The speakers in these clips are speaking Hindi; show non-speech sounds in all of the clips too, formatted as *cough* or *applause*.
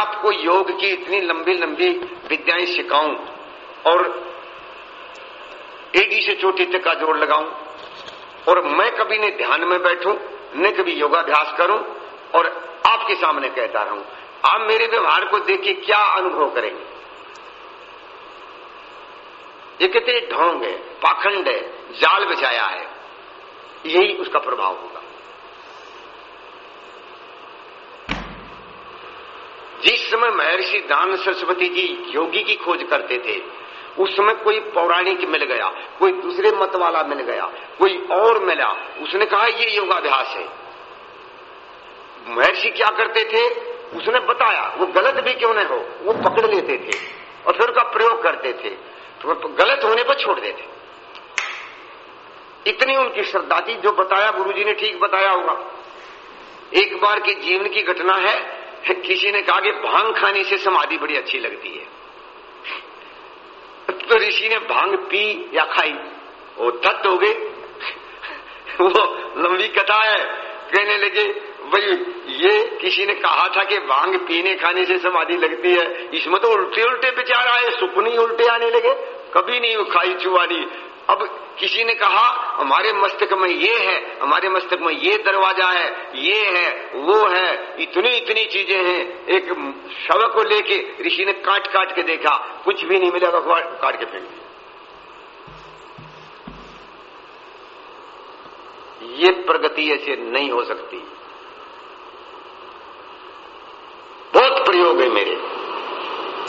आपको योग की इतनी लंबी लंबी विद्याएँ सिखाऊं और एडी से चोटी तक का जोड़ लगाऊँ और मैं कभी ने ध्यान में बैठूं, न कभी योगाभ्यास करूँ और आपके सामने कहता रहूँ, आप मेरे व्यवहार को देखिए क्या अनुभव करेंगे। ये कितने ढोंग है, पाखंड है, जाल बिछाया है, यही उसका प्रभाव होगा। जिस समय महर्षि दान सरस्वती जी योगी की खोज करते थे, उस समय कोई पौराणिक मिल गया, कोई दूसरे मत वाला मिल गया, कोई और मिला। उसने कहा, ये योगाभ्यास है। महर्षि क्या करते थे? उसने बताया, वो गलत भी क्यों न हो? वो पकड़ लेते थे और फिर उसका प्रयोग करते थे। तो गलत होने पर छोड़ देते इतनी उनकी श्रद्धा थी, जो बताया, गुरुजी ने ठीक बताया होगा। एक बार के जीवन की घटना है किसी ने कहा कि भाँग खाने से समाधि बड़ी अच्छी लगती है। तो ऋषि ने भाँग पी या खाई? वो तत्त हो गए। वो लंबी कथा है। कहने लगे, भाई, ये किसी ने कहा था कि भाँग पीने खाने से समाधि लगती है। इसमें तो उल्टे उल्टे विचार आए सुपनी उल्टे आने लगे। कभी नहीं खाई चुवानी अब किसी ने कहा, हमारे मस्तक में ये है, हमारे मस्तक में ये दरवाज़ा है, ये है, वो है, इतनी इतनी चीज़ें हैं। एक शव को लेके ऋषि ने काट काट के देखा, कुछ भी नहीं मिला मिलेगा काट के फेंक दिया। ये प्रगति ऐसे नहीं हो सकती। बहुत प्रयोग है मेरे।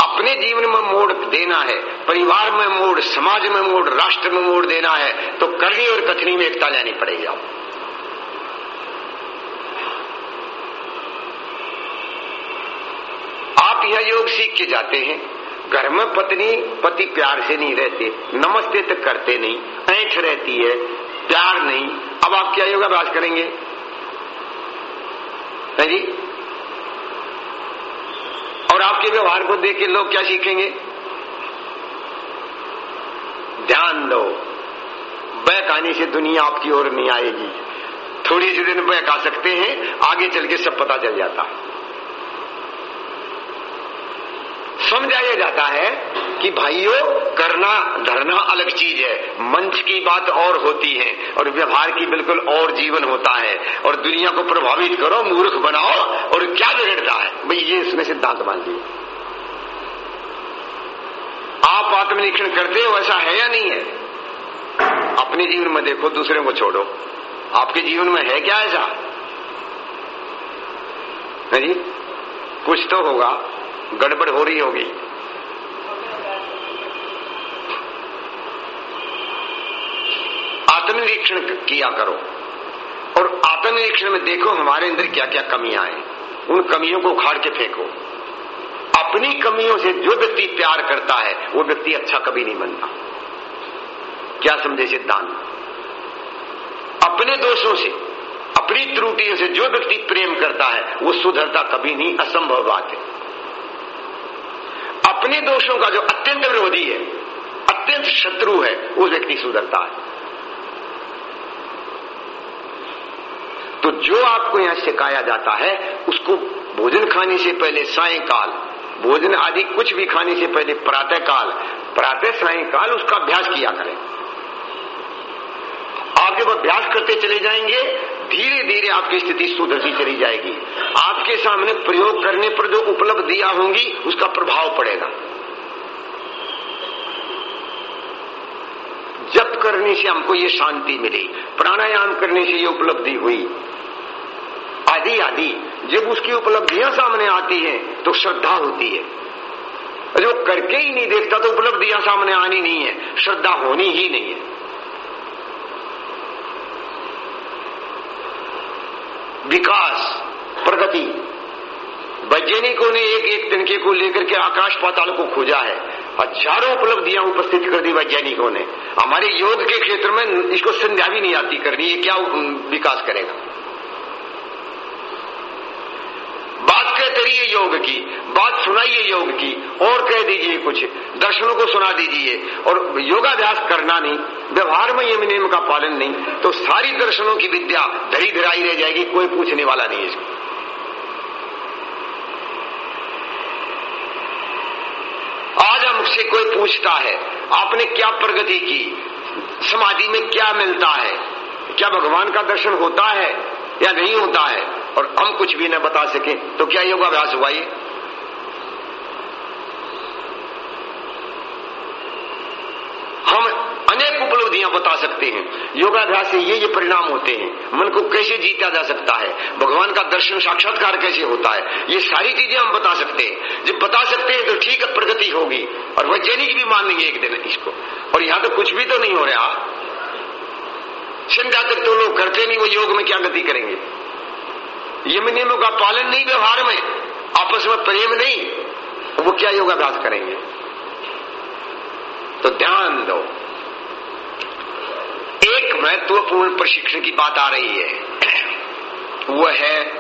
अपने जीवन में देना है। परिवार में मोड़, समाज में मोड़, राष्ट्र में मोड़ देना है तो करनी और कथनी में एकता लेनी पड़ेगी आप आप यह योग सीख के जाते हैं, घर में पत्नी, पति प्यार से नहीं रहते, नमस्ते तक करते नहीं, ऐठ रहती है, प्यार नहीं। अब आप क्या योगाभ्यास करेंगे? जी? और आपके व्यवहार को देख के लोग क्या सीखेंगे? ध्यान दो। बहकाने से दुनिया आपकी ओर नहीं आएगी। थोड़ी सी दिन बहका सकते हैं, आगे चल के सब पता चल जाता। है समझाया जाता है कि भाइयों, करना, धरना अलग चीज़ है। मंच की बात और होती है और व्यवहार की बिल्कुल और जीवन होता है। और दुनिया को प्रभावित करो, मूर्ख बनाओ और क्या बिगड़ता है? भाई, ये इसमें सिद्धांत मान लीजिए। आप आत्मनिरीक्षण करते हो, ऐसा है या नहीं है? अपने जीवन में देखो, दूसरे को छोड़ो। आपके जीवन में है क्या ऐसा? नहीं कुछ तो होगा। गड़बड़ हो रही होगी। आत्मनिरीक्षण किया करो। और आत्मनिरीक्षण में देखो हमारे अंदर क्या क्या कमियाँ हैं। उन कमियों को उखाड़ के फेंको। अपनी कमियों से जो व्यक्ति प्यार करता है, वो व्यक्ति अच्छा कभी नहीं बनता। क्या समझे सिद्धांत? अपने दोषों से, अपनी त्रुटियों से जो व्यक्ति प्रेम करता है, वो सुधरता कभी नहीं, असंभव बात है। अपने दोषों का जो अत्यंत विरोधी है, अत्यंत शत्रु है, वो व्यक्ति सुधरता है। तो जो आपको यहाँ सिखाया जाता है, उसको भोजन खाने से पहले सायकाल भोजन आदि कुछ भी खाने से पहले प्रातः काल प्रातः सायकाल उसका अभ्यास किया करें। आप जब अभ्यास करते चले जाएँगे धीरे धीरे आपकी स्थिति सुधरती चली जाएगी। आपके सामने प्रयोग करने पर जो उपलब्धियाँ होंगी, उसका प्रभाव पड़ेगा। जप करने से हमको ये शांति मिली, प्राणायाम करने से ये उपलब्धि हुई। आदि आदि जब उसकी उपलब्धियाँ सामने आती हैं तो श्रद्धा होती है। जो करके ही नहीं देखता तो उपलब्धियाँ सामने आनी नहीं है। श्रद्धा होनी ही नहीं है। विकास, प्रगति। वैज्ञानिकों ने एक एक तिनके को लेकर के आकाश पाताल को खोजा है। हज़ारों उपलब्धियाँ उपस्थित कर दी वैज्ञानिकों ने। हमारे योग के क्षेत्र में इसको संध्या भी नहीं आती करनी। ये क्या विकास करेगा? बात कहते रहिए योग की, बात सुनाइए योग की, और कह दीजिए कुछ, दर्शनों को सुना दीजिए, और योगाभ्यास करना नहीं, व्यवहार में यम नियम का पालन नहीं तो सारी दर्शनों की विद्या धरी धराई रह जाएगी, कोई पूछने वाला नहीं इसको। आज हमसे कोई पूछता है, आपने क्या प्रगति की, समाधि में क्या मिलता है, क्या भगवान का दर्शन होता है या नहीं होता है? और हम कुछ भी न बता सके तो क्या योगाभ्यास हुआ ये? हम अनेक उपलब्धियाँ बता सकते हैं। योगाभ्यास से ये ये परिणाम होते हैं। मन को कैसे जीता जा सकता है? भगवान का दर्शन साक्षात्कार कैसे होता है? ये सारी चीज़ें हम बता सकते हैं। जब बता सकते हैं तो ठीक है प्रगति होगी। और वैज्ञानिक भी मानेंगे एक दिन इसको। और यहाँ तो कुछ भी तो नहीं हो रहा। संध्या तक तो लोग करते नहीं, वो योग में क्या गति करेंगे? यम नियमों का पालन नहीं, व्यवहार में आपस में प्रेम नहीं, वो क्या योगाभ्यास करेंगे? तो ध्यान दो। एक महत्वपूर्ण प्रशिक्षण की बात आ रही है। वह है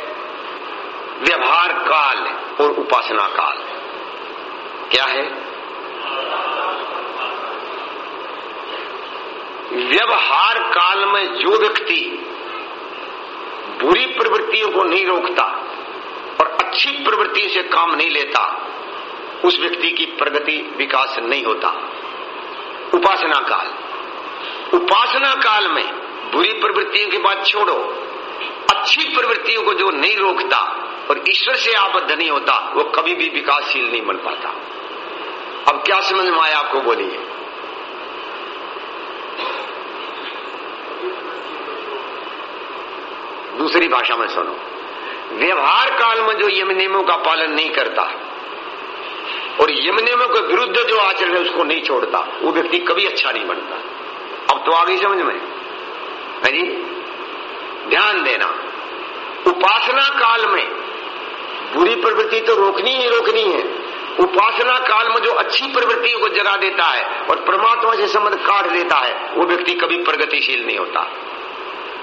व्यवहार काल और उपासना काल। क्या है? व्यवहार काल में जो व्यक्ति बुरी प्रवृत्तियों को नहीं रोकता और अच्छी प्रवृत्ति से काम नहीं लेता, उस व्यक्ति की प्रगति विकास नहीं होता। उपासना काल। उपासना काल में बुरी प्रवृत्तियों की बात छोड़ो। अच्छी प्रवृत्तियों को जो नहीं रोकता और ईश्वर से आबद्ध नहीं होता, वो कभी भी विकासशील नहीं बन पाता। अब क्या समझ में आया आपको बोलिए? दूसरी भाषा में सुनो। व्यवहार काल में जो यम नियमों का पालन नहीं करता, और यम नियमों के विरुद्ध जो आचरण है उसको नहीं छोड़ता, वो व्यक्ति कभी अच्छा नहीं बनता। अब तो आगे समझ में? है जी? ध्यान देना, उपासना काल में बुरी प्रवृत्ति तो रोकनी ही रोकनी है। उपासना काल में जो अच्छी प्रवृत्तियों को जगा देता है और परमात्मा से संबंध काट देता है, वो व्यक्ति कभी प्रगतिशील नहीं होता।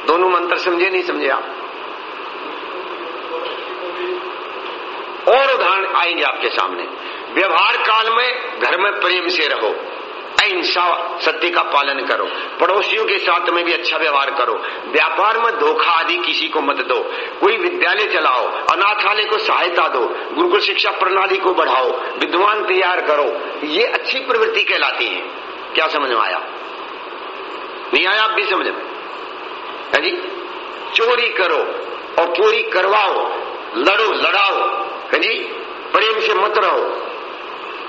दोनों मंत्र समझे, नहीं समझे आप? और उदाहरण आएँगे आपके सामने। व्यवहार काल में घर में प्रेम से रहो। अहिंसा सत्य का पालन करो। पड़ोसियों के साथ में भी अच्छा व्यवहार करो। व्यापार में धोखा आदि किसी को मत दो। कोई विद्यालय चलाओ, अनाथालय को सहायता दो, गुरुकुल शिक्षा प्रणाली को बढ़ाओ, विद्वान तैयार करो। ये अच्छी प्रवृत्ति कहलाती है। क्या समझ में आया? नहीं आया, आप भी समझ में? जी चोरी करो और चोरी करवाओ, लड़ो, लड़ाओ जी प्रेम से मत रहो।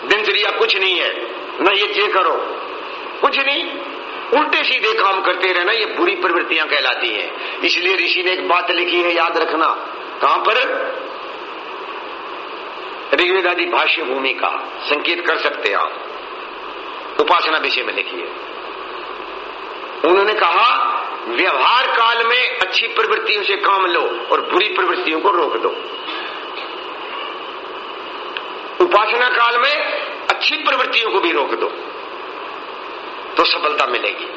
दिनचर्या कुछ नहीं है, न ये जे करो। कुछ नहीं, उल्टे सीधे काम करते रहना, ये बुरी प्रवृत्तियाँ कहलाती हैं। इसलिए ऋषि ने एक बात लिखी है, याद रखना। कहाँ पर? ऋग्वेदादि भाष्य भूमि का संकेत कर सकते हैं आप। उपासना विषय में लिखी है। उन्होंने कहा, व्यवहार काल में अच्छी प्रवृत्तियों से काम लो और बुरी प्रवृत्तियों को रोक दो। उपासना काल में अच्छी प्रवृत्तियों को भी रोक दो। तो सफलता मिलेगी।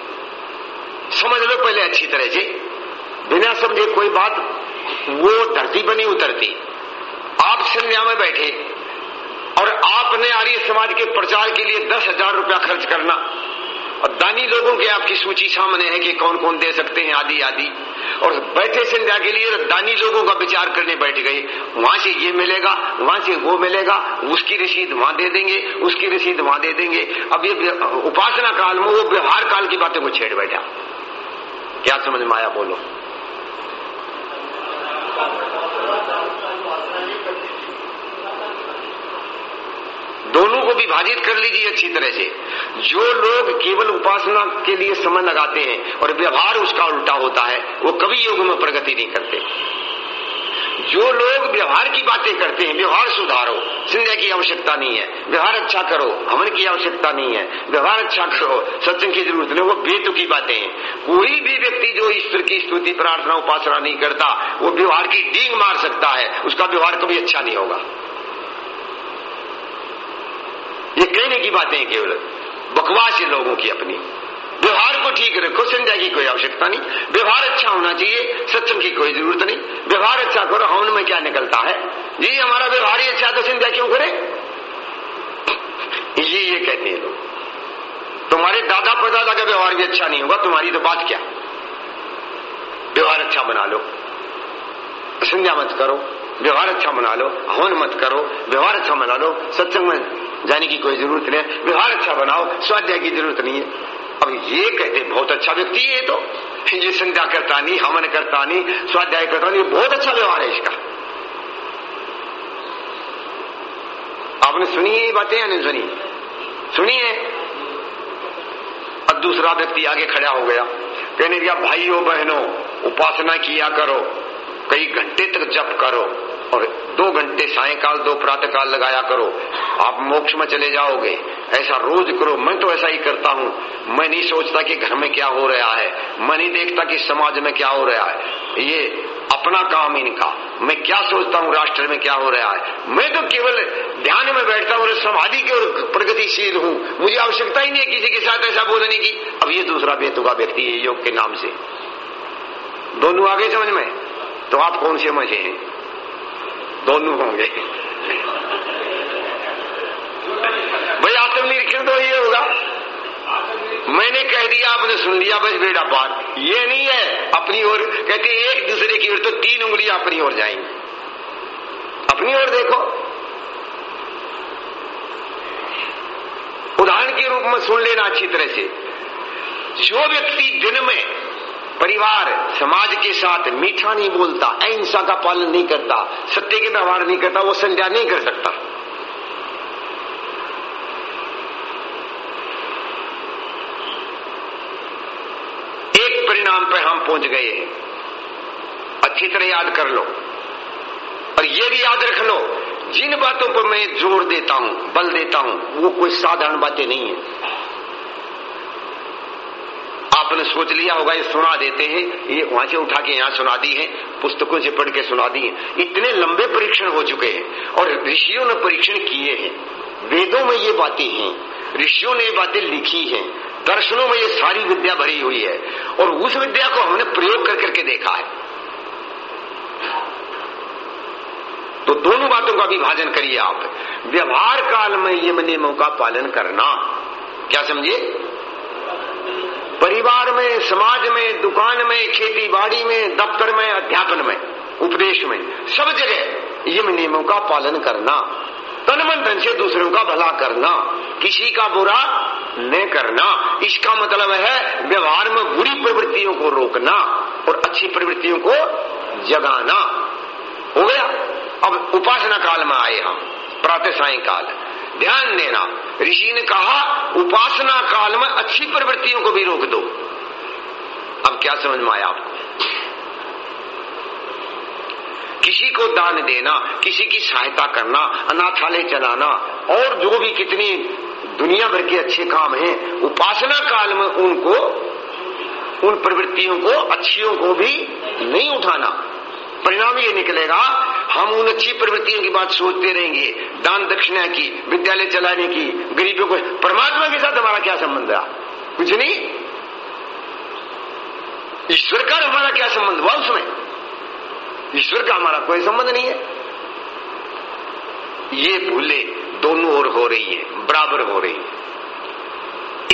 समझ लो पहले अच्छी तरह से। बिना समझे कोई बात, वो धरती पर नहीं उतरती। आप संध्या में बैठे और आपने आर्य समाज के प्रचार के लिए दस हज़ार रुपया खर्च करना। और दानी लोगों की आपकी सूची सामने है कि कौन कौन दे सकते हैं आदि आदि। और बैठे संध्या के लिए दानी लोगों का विचार करने बैठ गए। वहाँ से ये मिलेगा, वहाँ से वो मिलेगा, उसकी रसीद वहाँ दे देंगे, उसकी रसीद वहाँ दे देंगे। अब ये उपासना काल में वो व्यवहार काल की बातें को छेड़ बैठा। क्या समझ में आया बोलो? दोनों को विभाजित कर लीजिए अच्छी तरह से। जो लोग केवल उपासना के लिए समय लगाते हैं और व्यवहार उसका उल्टा होता है, वो कभी योग में प्रगति नहीं करते। जो लोग व्यवहार की बातें करते हैं, व्यवहार सुधारो संध्या की आवश्यकता नहीं है। व्यवहार अच्छा करो हवन की आवश्यकता नहीं है। व्यवहार अच्छा करो, सत्संग की ज़रूरत नहीं, वो बेतु की बातें हैं। कोई भी व्यक्ति जो ईश्वर की स्तुति, प्रार्थना, उपासना नहीं करता, वो व्यवहार की डींग मार सकता है। उसका व्यवहार कभी अच्छा नहीं होगा। ये कहने की बातें हैं केवल। बकवास है लोगों की अपनी। व्यवहार को ठीक रखो, संध्या की कोई आवश्यकता नहीं। व्यवहार अच्छा होना चाहिए, सत्संग की कोई ज़रूरत नहीं। व्यवहार अच्छा करो हवन में क्या निकलता है? जी, हमारा व्यवहार ही अच्छा तो संध्या क्यों करे? ये ये कहते हैं लोग। तुम्हारे दादा परदादा का व्यवहार भी अच्छा नहीं होगा, तुम्हारी तो बात क्या? व्यवहार अच्छा बना लो। संध्या मत करो, व्यवहार अच्छा बना लो, हवन मत करो, व्यवहार अच्छा बना लो, सत्संग में जाने की कोई ज़रूरत नहीं है। व्यवहार अच्छा बनाओ, स्वाध्याय की ज़रूरत नहीं है। अब ये कहते बहुत अच्छा व्यक्ति है तो। ये संध्या करता नहीं, हमन करता नहीं, स्वाध्याय करता नहीं बहुत अच्छा व्यवहार है इसका। आपने सुनी है ये बातें या नहीं सुनी? सुनिए अब दूसरा व्यक्ति आगे खड़ा हो गया। कहने दिया भाइयों, बहनों, उपासना किया करो, कई घंटे तक जप करो। और दो घंटे सायकाल, दो प्रातः काल लगाया करो। आप मोक्ष में चले जाओगे। ऐसा रोज करो। मैं तो ऐसा ही करता हूँ। मैं नहीं सोचता कि घर में क्या हो रहा है। मैं नहीं देखता कि समाज में क्या हो रहा है। ये अपना काम इनका। मैं क्या सोचता हूँ राष्ट्र में क्या हो रहा है? मैं तो केवल ध्यान में बैठता हूँ समाधि की ओर प्रगतिशील हूँ। मुझे आवश्यकता ही नहीं है किसी के साथ ऐसा बोलने की। अब ये दूसरा बेतुका व्यक्ति है योग के नाम से। दोनों आगे समझ में? तो आप कौन से मज़े हैं? दोनों होंगे। भाई आत्मनिरीक्षण तो ये होगा? मैंने कह दिया, आपने सुन लिया, बस बेड़ा पार। ये नहीं है, अपनी ओर, कहते एक दूसरे की ओर तो तीन उंगलियाँ अपनी ओर जाएँगी। अपनी ओर देखो। उदाहरण के रूप में सुन लेना अच्छी तरह से। जो व्यक्ति दिन में परिवार समाज के साथ मीठा नहीं बोलता, अहिंसा का पालन नहीं करता, सत्य के व्यवहार नहीं करता, वो संध्या नहीं कर सकता। एक परिणाम पर हम पहुँच गए हैं। अच्छी तरह याद कर लो। और ये भी याद रख लो, जिन बातों पर मैं ज़ोर देता हूँ, बल देता हूँ, वो कोई साधारण बातें नहीं है। आपने सोच लिया होगा, ये सुना देते हैं। ये वहाँ से उठा के यहाँ सुना दी है, पुस्तकों से पढ़ के सुना दी है। इतने लंबे परीक्षण हो चुके हैं और ऋषियों ने परीक्षण किए हैं। वेदों में ये बातें हैं, ऋषियों ने ये बातें लिखी हैं, दर्शनों में ये सारी विद्या भरी हुई है और उस विद्या को हमने प्रयोग कर करके देखा है। तो दोनों बातों का विभाजन करिए आप। व्यवहार काल में यम नियमों का पालन करना। क्या समझिए परिवार में, समाज में, दुकान में, खेती बाड़ी में, दफ्तर में, अध्यापन में, उपदेश में, सब जगह यम नियमों का पालन करना तन मन धन से दूसरों का भला करना, किसी का बुरा न करना। इसका मतलब है व्यवहार में बुरी प्रवृत्तियों को रोकना और अच्छी प्रवृत्तियों को जगाना। हो गया? अब उपासना काल में आए हम, प्रातः साय काल ध्यान देना। ऋषि ने कहा, उपासना काल में अच्छी प्रवृत्तियों को भी रोक दो। अब क्या समझ में आया आपको? किसी को दान देना, किसी की सहायता करना, अनाथालय चलाना, और जो भी कितनी दुनिया भर के अच्छे काम हैं, उपासना काल में उनको, उन प्रवृत्तियों को, अच्छियों को भी नहीं उठाना। परिणाम ये निकलेगा, हम उन अच्छी प्रवृत्तियों की बात सोचते रहेंगे, दान दक्षिणा की, विद्यालय चलाने की, गरीबों को, परमात्मा के साथ हमारा क्या संबंध है कुछ नहीं। ईश्वर का हमारा क्या संबंध हुआ उसमें? ईश्वर का हमारा कोई संबंध नहीं है। ये भूले दोनों ओर हो रही है, बराबर हो रही है।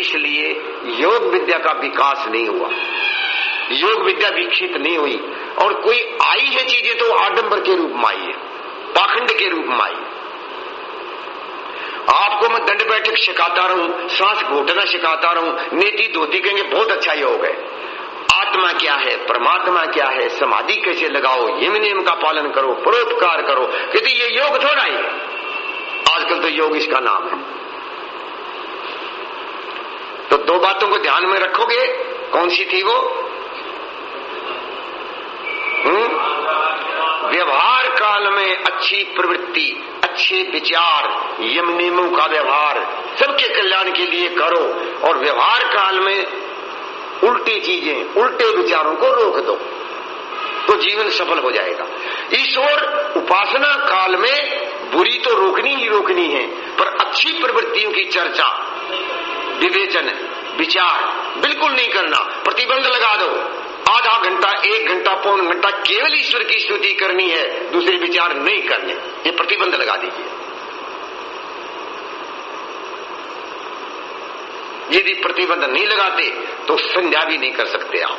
इसलिए योग विद्या का विकास नहीं हुआ। योग विद्या विकसित नहीं हुई। और कोई आई है चीज़ें तो आडंबर के रूप में आई है, पाखंड के रूप में आई आपको मैं दंड बैठक सिखाता रहूँ सांस घोटना सिखाता रहूँ, नेति धोती कहेंगे, बहुत अच्छा योग है। आत्मा क्या है, परमात्मा क्या है, समाधि कैसे लगाओ, यम नियम का पालन करो, परोपकार करो, क्योंकि ये योग थोड़ा ही। आजकल तो योग इसका नाम है। तो दो बातों को ध्यान में रखोगे, कौन सी थी वो? व्यवहार काल में अच्छी प्रवृत्ति, अच्छे विचार यम नियमों का व्यवहार, सबके कल्याण के लिए करो और व्यवहार काल में उल्टी चीज़ें, उल्टे विचारों को रोक दो तो जीवन सफल हो जाएगा। ईश्वर उपासना काल में बुरी तो रोकनी ही रोकनी है, पर अच्छी प्रवृत्तियों की चर्चा, विवेचन, विचार, बिल्कुल नहीं करना, प्रतिबंध लगा दो। आधा घंटा, एक घंटा, पौन घंटा केवल ईश्वर की स्तुति करनी है, दूसरे विचार नहीं करने। ये प्रतिबंध लगा दीजिए। यदि प्रतिबंध नहीं लगाते तो संध्या भी नहीं कर सकते आप।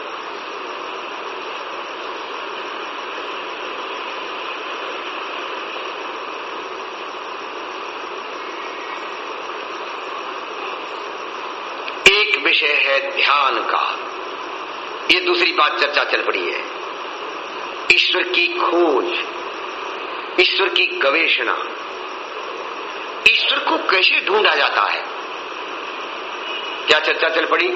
विषय है ध्यान का। ये दूसरी बात चर्चा चल पड़ी है। ईश्वर की खोज, ईश्वर की गवेषणा, ईश्वर को कैसे ढूंढा जाता है? क्या चर्चा चल पड़ी?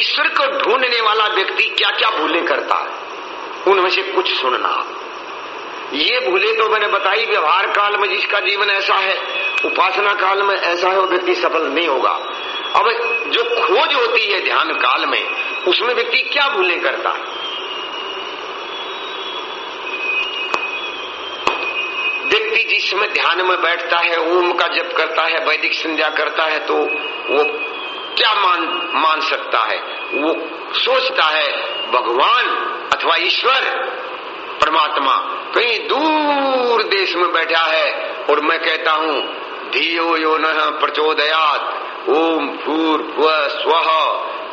ईश्वर को ढूँढने वाला व्यक्ति क्या क्या भूलें करता है? उनमें से कुछ सुनना। ये भूले तो मैंने बताई, व्यवहार काल में जिसका जीवन ऐसा है, उपासना काल में ऐसा है, वो व्यक्ति सफल नहीं होगा। अब जो खोज होती है ध्यान काल में, उसमें व्यक्ति क्या भूलें करता है? व्यक्ति जिस समय ध्यान में बैठता है, ओम का जप करता है, वैदिक संध्या करता है तो वो क्या मान मान सकता है? वो सोचता है, भगवान अथवा ईश्वर, परमात्मा कहीं दूर देश में बैठा है, और मैं कहता हूँ, धियो यो न प्रचोदयात। ओम भूर स्व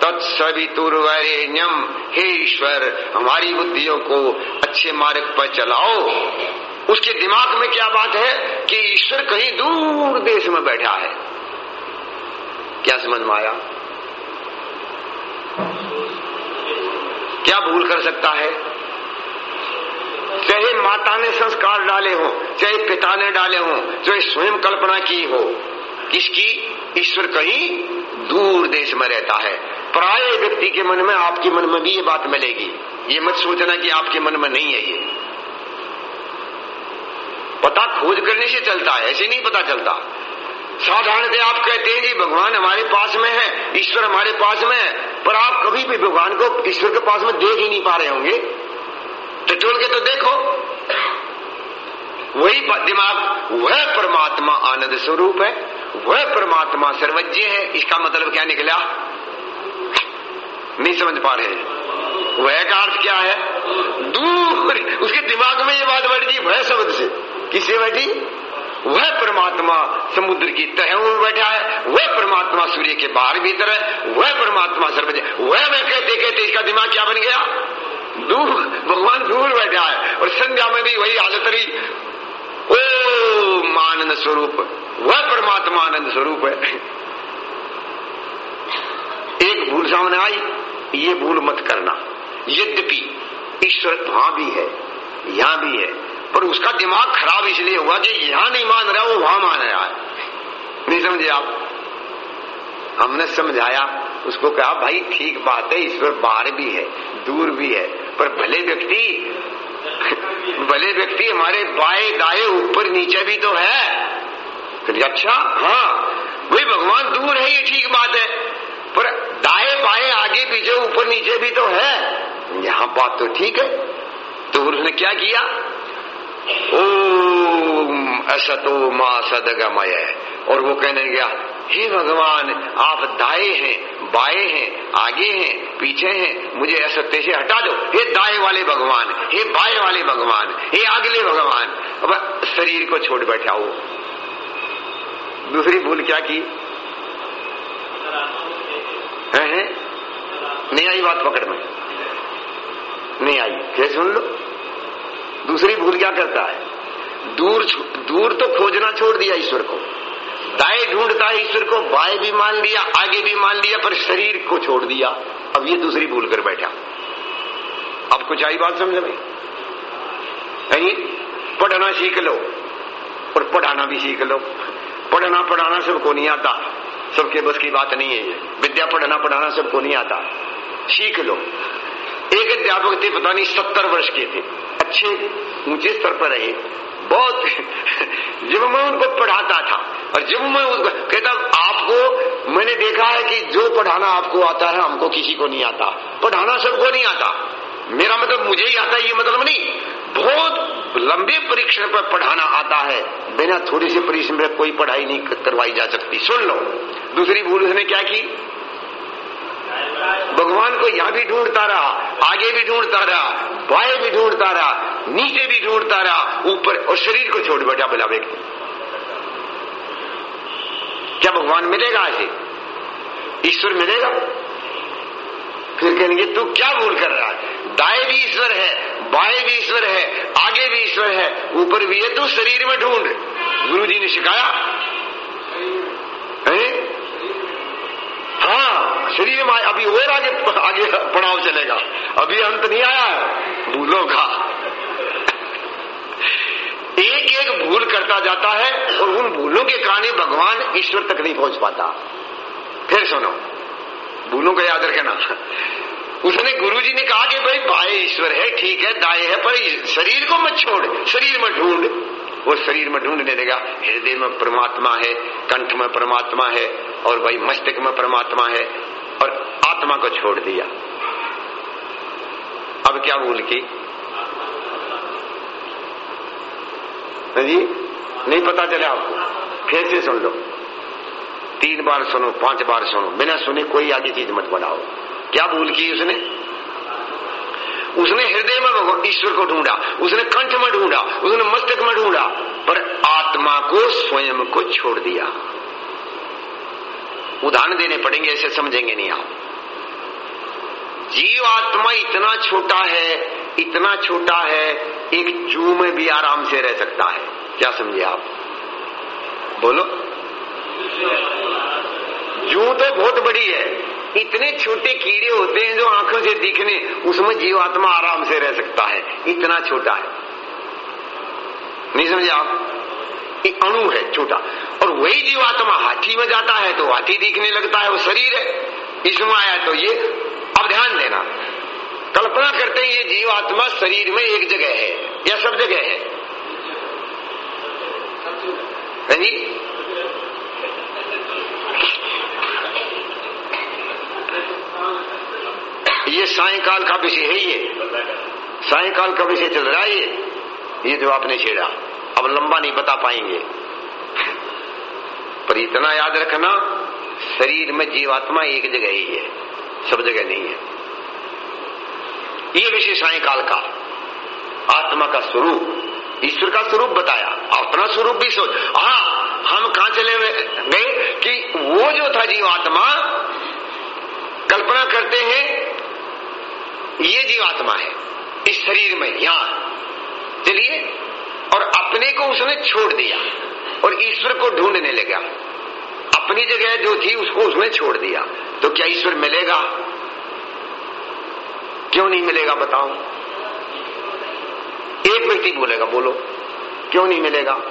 तत्सवितुर्वरेण्यम हे ईश्वर, हमारी बुद्धियों को अच्छे मार्ग पर चलाओ। उसके दिमाग में क्या बात है कि ईश्वर कहीं दूर देश में बैठा है? क्या समझ में आया? क्या भूल कर सकता है? चाहे माता ने संस्कार डाले हो, चाहे पिता ने डाले हो, चाहे स्वयं कल्पना की हो, किसकी? ईश्वर कहीं दूर देश में रहता है। प्राय व्यक्ति के मन में, आपके मन में भी ये बात मिलेगी। ये मत सोचना कि आपके मन में नहीं है ये। पता खोज करने से चलता है, ऐसे नहीं पता चलता। साधारणतः आप कहते हैं जी भगवान हमारे पास में है, ईश्वर हमारे पास में है, पर आप कभी भी भगवान को, ईश्वर के पास में देख ही नहीं पा रहे होंगे। टटोल के तो देखो। वही दिमाग, वह परमात्मा आनंद स्वरूप है। वह परमात्मा सर्वज्ञ है, इसका मतलब क्या निकला? नहीं समझ पा रहे वह का अर्थ क्या है? दूर। उसके दिमाग में ये बात बैठ गई वह शब्द से। किसे बैठी? वह परमात्मा समुद्र की तह में बैठा है। वह परमात्मा सूर्य के बाहर भीतर है। वह परमात्मा सर्वज्ञ। वह वह कहते कहते इसका दिमाग क्या बन गया? दूर। भगवान दूर बैठा है। और संध्या में भी वही हालत रही। ओ आनंद स्वरूप। वह परमात्मा आनंद स्वरूप है। एक भूल सामने आई, ये भूल मत करना। यद्यपि ईश्वर वहाँ भी है, यहाँ भी है, पर उसका दिमाग खराब इसलिए हुआ जो यहाँ नहीं मान रहा, वो वहाँ मान रहा है। नहीं समझे आप? हमने समझाया, उसको कहा, भाई, ठीक बात है, ईश्वर बाहर भी है, दूर भी है, पर भले व्यक्ति भले व्यक्ति हमारे बाएँ दाएँ ऊपर नीचे भी तो है। अच्छा हाँ भाई भगवान, दूर है ये ठीक बात है। पर दाएँ बाएँ आगे पीछे, ऊपर नीचे भी तो है। यहाँ बात तो ठीक है। तो उसने क्या किया? ओम असतो माँ सदगमय। और वो कहने गया हे भगवान, आप दाए हैं, बाएँ हैं, आगे हैं, पीछे हैं, मुझे असत्य से हटा दो। हे दाए वाले भगवान, हे बाएँ वाले भगवान, हे अगले भगवान, अब शरीर को छोड़ बैठा वो दूसरी भूल क्या की? है, है? नहीं आई बात पकड़ में। नहीं आई। क्या सुन लो। दूसरी भूल क्या करता है? दूर दूर तो खोजना छोड़ दिया ईश्वर को। दाएँ ढूंढता है ईश्वर को बाएँ भी मान लिया आगे भी मान लिया पर शरीर को छोड़ दिया। अब ये दूसरी भूल कर बैठा। अब कुछ आई बात समझ में? नहीं पढ़ना सीख लो। और पढ़ाना भी सीख लो। पढ़ना पढ़ाना सबको नहीं आता। सबके बस की बात नहीं है ये। विद्या पढ़ना पढ़ाना सबको नहीं आता। सीख लो। एक अध्यापक थे, पता नहीं सत्तर वर्ष के थे। अच्छे, ऊँचे स्तर पर रहे। बहुत *laughs* जब मैं उनको पढ़ाता था, और जब मैं उनको कहता, आपको, मैंने देखा है कि जो पढ़ाना आपको आता है, हमको किसी को नहीं आता। पढ़ाना सबको नहीं आता। मेरा मतलब मुझे ही आता ये मतलब नहीं। बहुत लंबे परीक्षण पर पढ़ाना आता है। बिना थोड़ी सी परिश्रम कोई पढ़ाई नहीं करवाई जा सकती। सुन लो। दूसरी भूल उसने क्या की? भगवान को यहाँ भी ढूंढता रहा, आगे भी ढूंढता रहा, बाएँ भी ढूंढता रहा, नीचे भी ढूंढता रहा, ऊपर और शरीर को छोड़ बैठा बोला व्यक्ति क्या भगवान मिलेगा ऐसे ईश्वर मिलेगा? फिर कहेंगे, तू क्या भूल कर रहा है? दाएँ भी ईश्वर है ईश्वर है, आगे भी ईश्वर है, ऊपर भी है, तू शरीर में ढूंढ। गुरु जी ने सिखाया है? शरीर में अभी और आगे आगे पड़ाव चलेगा। अभी अंत नहीं आया भूलों का। एक एक भूल करता जाता है और उन भूलों के कारण भगवान ईश्वर तक नहीं पहुँच पाता। फिर सुनो, भूलों को याद रखना। उसने गुरुजी ने कहा कि भाई बाय ईश्वर है, ठीक है दाए है, पर शरीर को मत छोड़, शरीर में ढूंढ। वो शरीर में ढूँढने लगा। हृदय में परमात्मा है, कंठ में परमात्मा है, और भाई मस्तिष्क में परमात्मा है, और आत्मा को छोड़ दिया। अब क्या भूल की? जी, नहीं पता चले आपको? फिर से सुन लो। तीन बार सुनो, पाँच बार सुनो। बिना सुने कोई आगे चीज़ मत बनाओ। क्या भूल की उसने? उसने हृदय में ईश्वर को ढूंढा, उसने कंठ में ढूंढा, उसने मस्तक में ढूंढा, पर आत्मा को स्वयं को छोड़ दिया। उदाहरण देने पड़ेंगे, ऐसे समझेंगे नहीं आप। जीव आत्मा इतना छोटा है, इतना छोटा है, एक जू में भी आराम से रह सकता है। क्या समझे आप? बोलो। जू तो बहुत बड़ी है। इतने छोटे कीड़े होते हैं जो आँखों से दिखने, उसमें जीवात्मा आराम से रह सकता है। इतना छोटा है। नहीं समझे आप? अणु है, छोटा। और वही जीवात्मा हाथी में जाता है तो हाथी दिखने लगता है, वो शरीर है। इसमें आया तो ये अब ध्यान देना। कल्पना करते हैं ये जीवात्मा शरीर में एक जगह है, या सब जगह है? जी ये सायकाल का विषय है ये। सायकाल का विषय चल रहा है ये। ये जो आपने छेड़ा, अब लंबा नहीं बता पाएँगे। पर इतना याद रखना, शरीर में जीवात्मा एक जगह ही है, सब जगह नहीं है। ये विषय सायकाल का, आत्मा का स्वरूप, ईश्वर का स्वरूप बताया। अपना स्वरूप भी सोच हाँ हम कहा चले गए कि वो जो था जीवात्मा, कल्पना करते हैं ये जीवात्मा है, इस शरीर में, यहाँ। चलिए, और अपने को उसने छोड़ दिया, और ईश्वर को ढूँढने लगा। अपनी जगह जो थी, उसको उसने छोड़ दिया। तो क्या ईश्वर मिलेगा? क्यों नहीं मिलेगा बताओ एक व्यक्ति बोलेगा, बोलो, क्यों नहीं मिलेगा?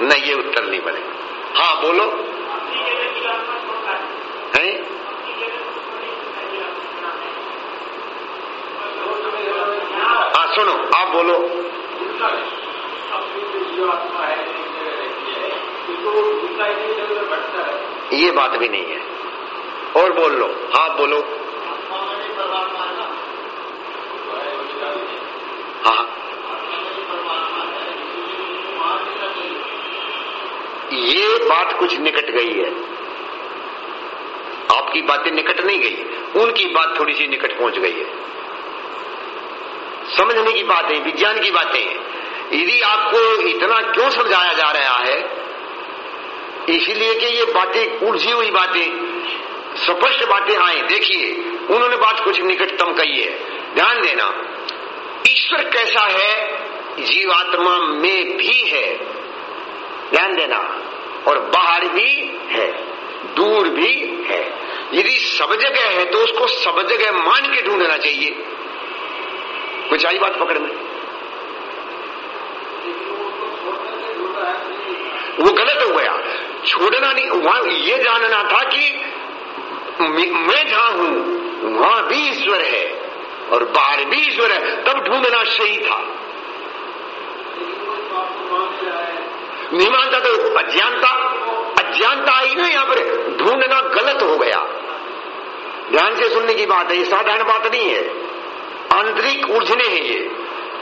नहीं, ये उत्तर नहीं बनेगा हाँ बोलो। है? हाँ सुनो, आप बोलो। ये बात भी नहीं है। और बोल लो हाँ बोलो। हाँ। ये बात कुछ निकट गई है। आपकी बातें निकट नहीं गई, उनकी बात थोड़ी सी निकट पहुँच गई है। समझने की बातें, विज्ञान की बातें यदि आपको इतना क्यों समझाया जा रहा है, इसीलिए कि ये बातें उलझी हुई बातें, स्पष्ट बातें आए, देखिए, उन्होंने बात कुछ निकटतम कही है। ध्यान देना, ईश्वर कैसा है, जीवात्मा में भी है। ध्यान देना और बाहर भी है, दूर भी है। यदि सब जगह है तो उसको सब जगह मान के ढूंढना चाहिए। कुछ आई बात पकड़ में? वो गलत हो गया। छोड़ना नहीं, वहाँ ये जानना था कि मैं जहाँ हूँ, वहाँ भी ईश्वर है और बाहर भी ईश्वर है, तब ढूंढना सही था। नहीं मानता तो अज्ञानता अज्ञानता आई ना यहाँ पर, ढूंढना गलत हो गया। ध्यान से सुनने की बात है, ये साधारण बात नहीं है। आंतरिक उलझने हैं ये।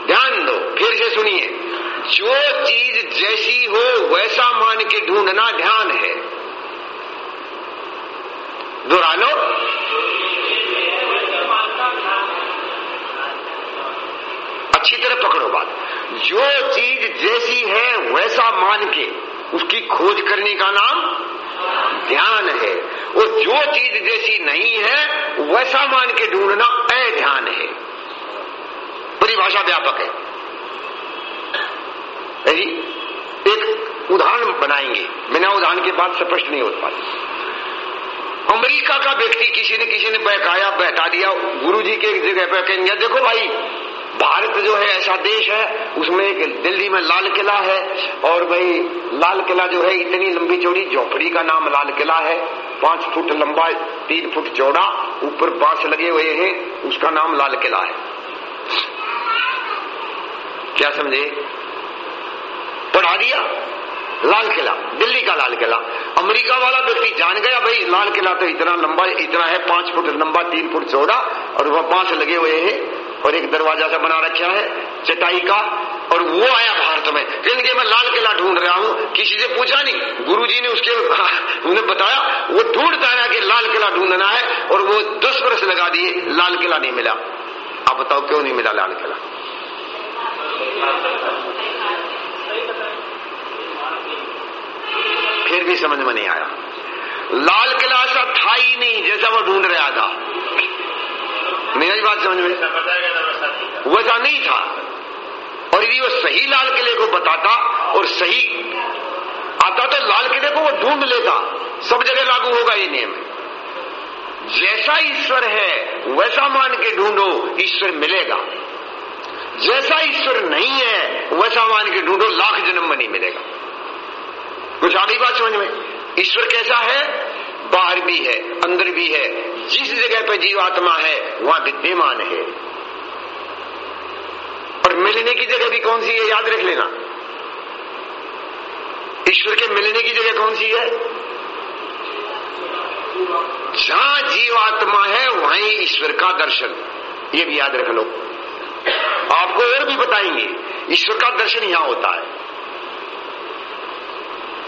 ध्यान दो, फिर से सुनिए। जो चीज़ जैसी हो, वैसा मान के ढूंढना ध्यान है। दोहरा लो अच्छी तरह पकड़ो बात। जो चीज़ जैसी है वैसा मान के उसकी खोज करने का नाम ध्यान है। और जो चीज़ जैसी नहीं है, वैसा मान के ढूंढना अध्यान है। परिभाषा व्यापक है। जी उदाहरण बनाएँगे। बिना उदाहरण के बाद स्पष्ट नहीं हो पाती। अमेरिका का व्यक्ति किसी ने किसी ने बहकाया बैठा दिया गुरु जी के एक जगह पर कहेंगे, देखो भाई भारत जो है, ऐसा देश है, उसमें एक दिल्ली में लाल किला है और भाई, लाल किला जो है, इतनी लंबी चौड़ी झोपड़ी का नाम लाल किला है। पाँच फुट लंबा, तीन फुट चौड़ा, ऊपर बाँस लगे हुए हैं, उसका नाम लाल किला है। क्या समझे? पढ़ा दिया? लाल किला, दिल्ली का लाल किला। अमेरिका वाला व्यक्ति जान गया, भाई, लाल किला तो इतना लंबा, इतना है, पाँच फुट लंबा, तीन फुट चौड़ा, और वह बाँस लगे हुए हैं। और एक दरवाज़ा सा बना रखा है, चटाई का, और वो आया भारत में। कहेंगे मैं लाल किला ढूंढ रहा हूँ, किसी से पूछा नहीं। गुरुजी ने उसके, *laughs* उन्हें बताया, वो ढूंढता है कि लाल किला ढूंढना है, और वो दस वर्ष लगा दिए, लाल किला नहीं मिला। आप बताओ, क्यों नहीं मिला लाल किला? फिर भी समझ में नहीं आया। लाल किला ऐसा था ही नहीं जैसा वो ढूंढ रहा था। मेरी बात समझ में। वैसा नहीं था। और यदि वो सही लाल किले को बताता और सही आता तो लाल किले को वो ढूंढ लेता। सब जगह लागू होगा ये नियम। जैसा ईश्वर है वैसा मान के ढूंढो ईश्वर मिलेगा। जैसा ईश्वर नहीं है वैसा मान के ढूंढो लाख जन्म में नहीं मिलेगा। कुछ आगे बात समझ में? ईश्वर कैसा है? बाहर भी है, अंदर भी है, जिस जगह पर जीवात्मा है, वहाँ विद्यमान है। और मिलने की जगह भी कौन सी है, याद रख लेना। ईश्वर के मिलने की जगह कौन सी है? जहाँ जीवात्मा है, वहीं ईश्वर का दर्शन। ये भी याद रख लो। आपको और भी बताएँगे, ईश्वर का दर्शन यहाँ होता है।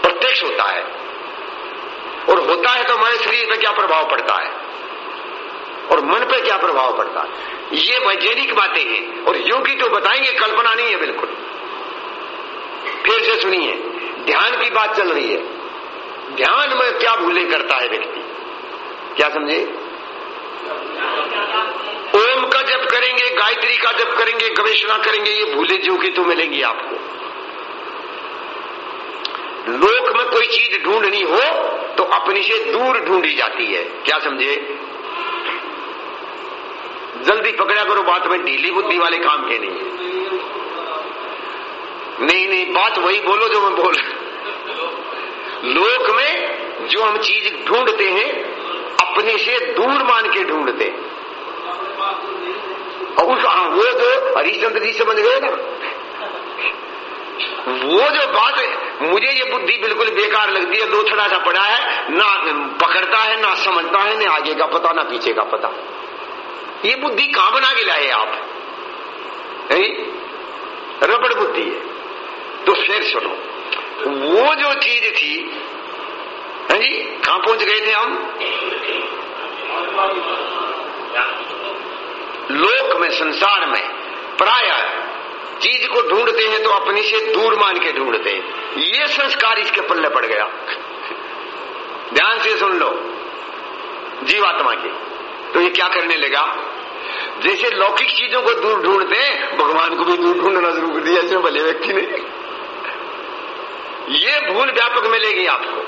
प्रत्यक्ष होता है। और होता है तो हमारे शरीर पे क्या प्रभाव पड़ता है? और मन पे क्या प्रभाव पड़ता है? ये वैज्ञानिक बातें हैं, और योगी तो बताएँगे, कल्पना नहीं है बिल्कुल। फिर से सुनिए, ध्यान की बात चल रही है। ध्यान में क्या भूले करता है व्यक्ति? क्या समझे? ओम का जप करेंगे, गायत्री का जप करेंगे, गवेषणा करेंगे, ये भूले जो की तो मिलेंगी आपको। लोक में कोई चीज़ ढूंढनी हो तो अपनी से दूर ढूंढी जाती है। क्या समझे? जल्दी पकड़ा करो बात में ढीली बुद्धि वाले काम के नहीं नहीं नहीं बात वही बोलो जो मैं बोल लोक में जो हम चीज़ ढूंढते हैं अपने से दूर मान के ढूंढते हैं। और उस हाँ, वो जो हरिश्चंद्र जी समझ गए ना? वो जो बात मुझे ये बुद्धि बिल्कुल बेकार लगती है, दो थड़ा सा पड़ा है, ना पकड़ता है, ना समझता है, ना आगे का पता, ना पीछे का पता। ये बुद्धि कहाँ बना के लाए आप? रबड़ बुद्धि है। तो फिर सुनो, वो जो चीज़ थी, है जी, कहाँ पहुँच गए थे हम? लोक में, संसार में, प्राय चीज़ को ढूंढते हैं तो अपने से दूर मान के ढूंढते हैं। ये संस्कार इसके पल्ले पड़ गया। ध्यान से सुन लो, जीवात्मा के। तो ये क्या करने लगा? जैसे लौकिक चीज़ों को दूर ढूंढते हैं, भगवान को भी दूर ढूंढना शुरू कर दिया, ऐसे भले व्यक्ति ने ये भूल व्यापक मिलेगी आपको।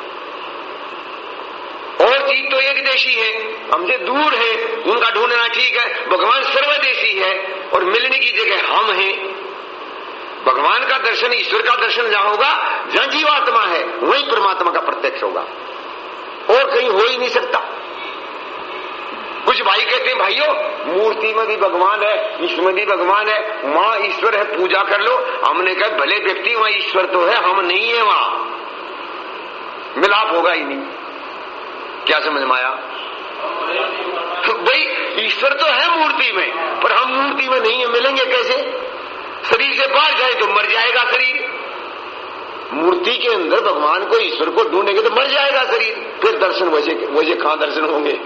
और चीज़ तो एक देशी है, हमसे दूर है, उनका ढूंढना ठीक है, भगवान सर्वदेशी है, और मिलने की जगह हम हैं। भगवान का दर्शन, ईश्वर का दर्शन जहाँ होगा, जहाँ जीवात्मा है, वही परमात्मा का प्रत्यक्ष होगा। और कहीं हो ही नहीं सकता। कुछ भाई कहते हैं, भाइयों, मूर्ति में भी भगवान है, ईश्वर में भी भगवान है, वहाँ ईश्वर है, पूजा कर लो। हमने कहा, भले व्यक्ति वहाँ ईश्वर तो है, हम नहीं है वहाँ। मिलाप होगा ही नहीं। क्या समझ में आया? भाई, ईश्वर तो है मूर्ति में, पर हम मूर्ति में नहीं है, मिलेंगे कैसे? शरीर से बाहर जाए तो मर जाएगा शरीर। मूर्ति के अंदर भगवान को ईश्वर को ढूंढेंगे तो मर जाएगा शरीर। फिर दर्शन वैसे वैसे कहाँ दर्शन होंगे?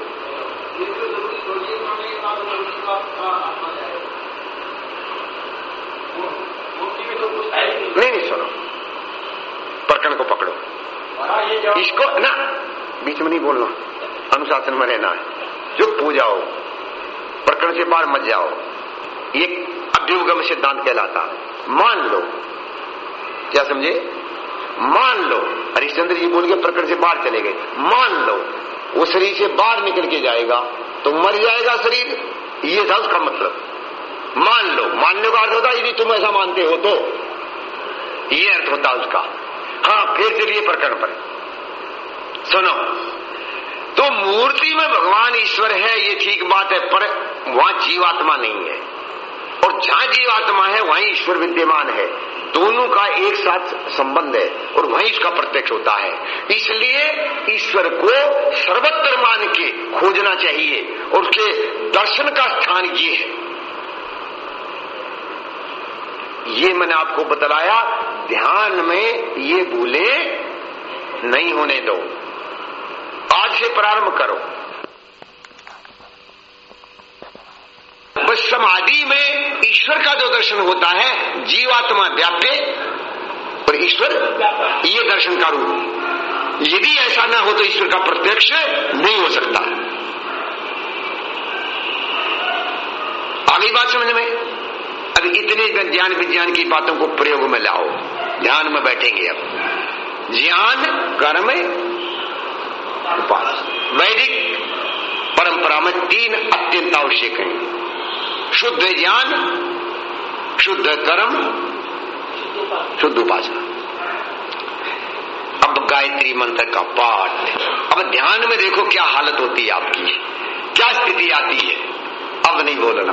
नहीं नहीं, सुनो। प्रकरण को पकड़ो। इसको ना, बीच में नहीं बोलना। अनुशासन में रहना है। जो पूजा हो प्रकरण से बाहर मत जाओ। ये अभ्युगम सिद्धांत कहलाता मान लो। क्या समझे? मान लो। हरिश्चंद्र जी बोल के प्रकरण से बाहर चले गए। मान लो। वो शरीर से बाहर निकल के जाएगा तो मर जाएगा शरीर। ये था उसका मतलब। मान लो। मानने का अर्थ होता यदि तुम ऐसा मानते हो तो। ये अर्थ होता उसका। हाँ फिर चलिए प्रकरण पर। सुनो। तो मूर्ति में भगवान ईश्वर है, ये ठीक बात है, पर वहाँ जीवात्मा नहीं है। और जहाँ जीव आत्मा है, वहीं ईश्वर विद्यमान है। दोनों का एक साथ संबंध है और वहीं इसका प्रत्यक्ष होता है। इसलिए ईश्वर को सर्वत्र मान के खोजना चाहिए और उसके दर्शन का स्थान ये है। ये मैंने आपको बतलाया, ध्यान में ये भूले नहीं होने दो। आज से प्रारंभ करो। समाधि में ईश्वर का जो दर्शन होता है, जीवात्मा व्याप्य और ईश्वर ये दर्शन का रूप यदि ऐसा ना हो तो ईश्वर का प्रत्यक्ष नहीं हो सकता। आगे बात समझ में? अब इतने ज्ञान विज्ञान की बातों को प्रयोग में लाओ। ध्यान में बैठेंगे अब। ज्ञान, कर्म उपास वैदिक परंपरा में तीन अत्यंत आवश्यक हैं। शुद्ध ज्ञान, शुद्ध कर्म, शुद्ध उपासना। अब गायत्री मंत्र का पाठ अब ध्यान में देखो क्या हालत होती है आपकी। क्या स्थिति आती है? अब नहीं बोलना।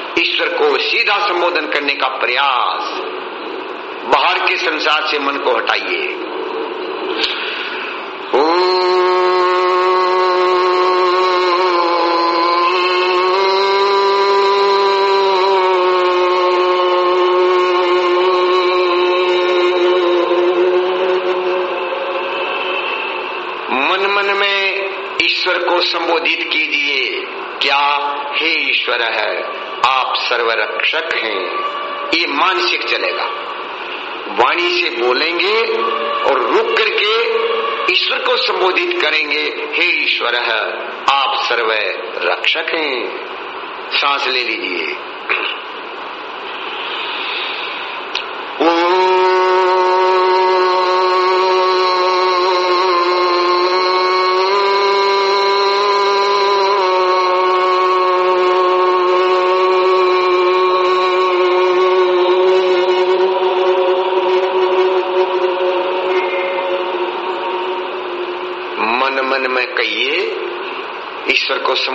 ईश्वर को सीधा संबोधन करने का प्रयास बाहर के संसार से मन को हटाइए। मन मन में ईश्वर को संबोधित कीजिए, क्या हे ईश्वर है? सर्वरक्षक हैं। ये मानसिक चलेगा। वाणी से बोलेंगे और रुक करके ईश्वर को संबोधित करेंगे। हे ईश्वर, आप सर्व रक्षक हैं। सांस ले लीजिए।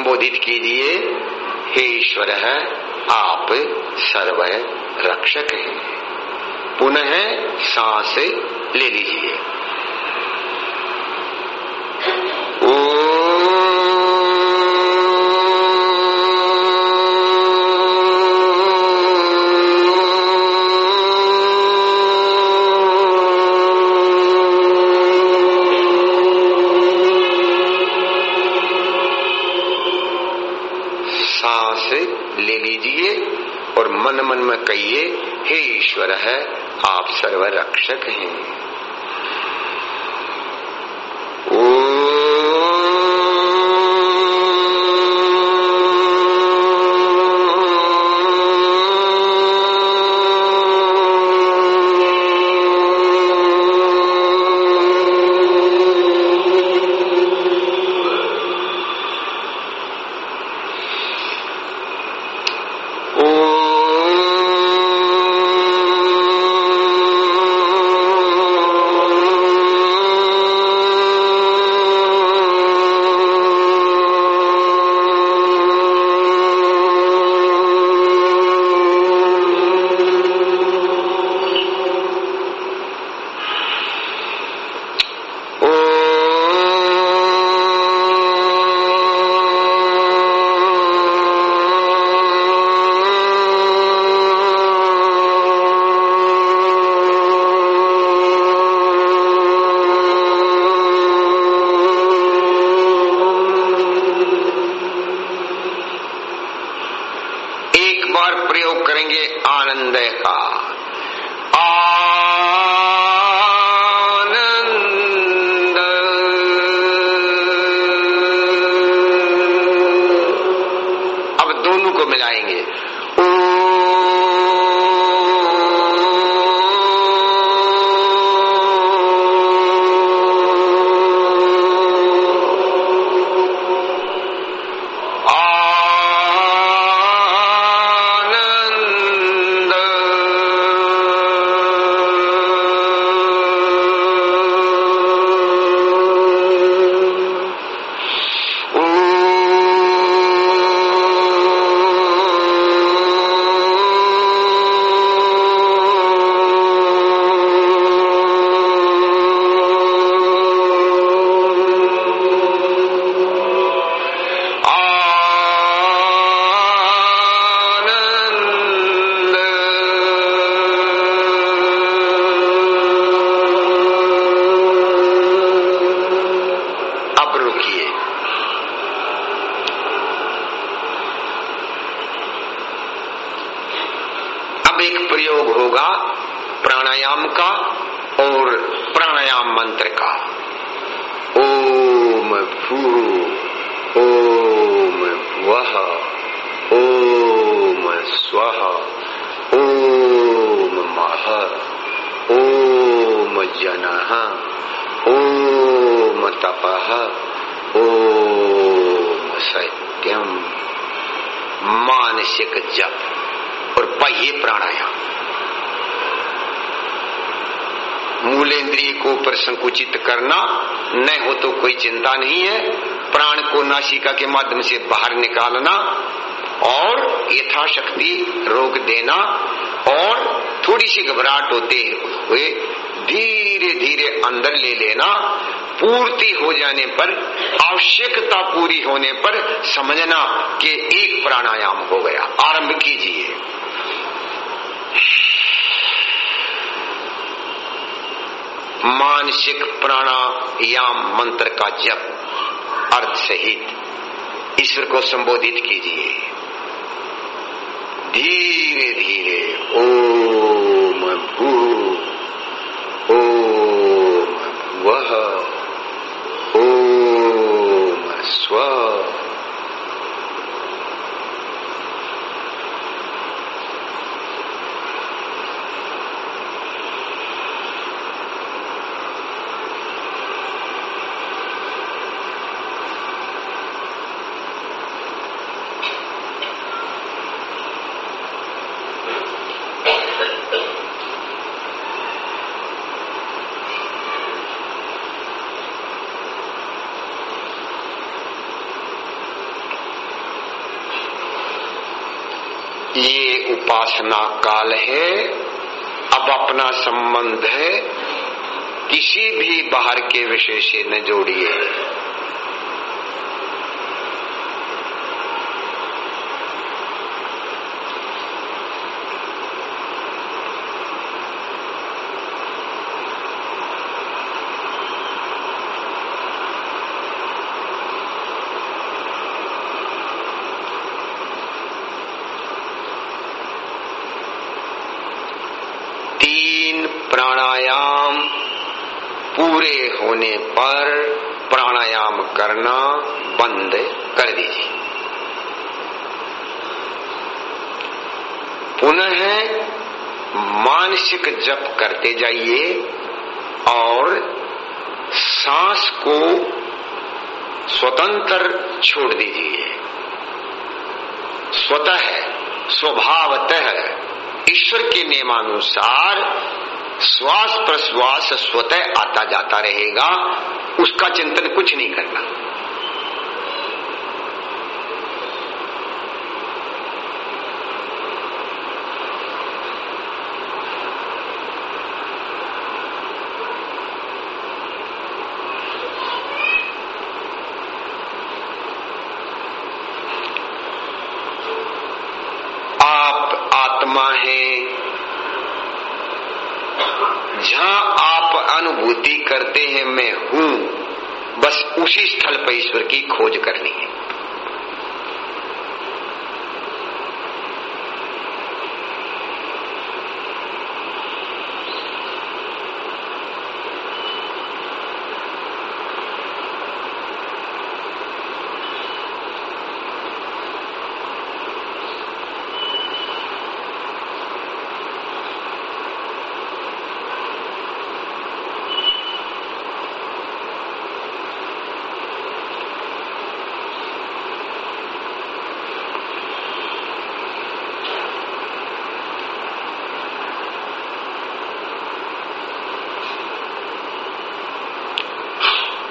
संबोधित कीजिए हे ईश्वर है आप सर्व रक्षक हैं। पुनः सांस ले लीजिए। रक्षक हैं चिंता नहीं है। प्राण को नाशिका के माध्यम से बाहर निकालना और यथाशक्ति रोक देना और थोड़ी सी घबराहट होते हुए धीरे धीरे अंदर ले लेना, पूर्ति हो जाने पर, आवश्यकता पूरी होने पर समझना कि एक प्राणायाम हो गया। आरंभ कीजिए। मानसिक प्राणायाम मंत्र का जप, अर्थ सहित ईश्वर को संबोधित कीजिए। धीरे धीरे ओम भू ओम वह ओम स्व उपासना काल है, अब अपना संबंध है, किसी भी बाहर के विषय से न जोड़िए होने पर प्राणायाम करना बंद कर दीजिए। पुनः मानसिक जप करते जाइए और सांस को स्वतंत्र छोड़ दीजिए। स्वतः, स्वभावतः ईश्वर के नियमानुसार श्वास प्रश्वास स्वतः आता जाता रहेगा उसका चिंतन कुछ नहीं करना आप आत्मा है जहाँ आप अनुभूति करते हैं मैं हूँ बस उसी स्थल पर ईश्वर की खोज करनी है।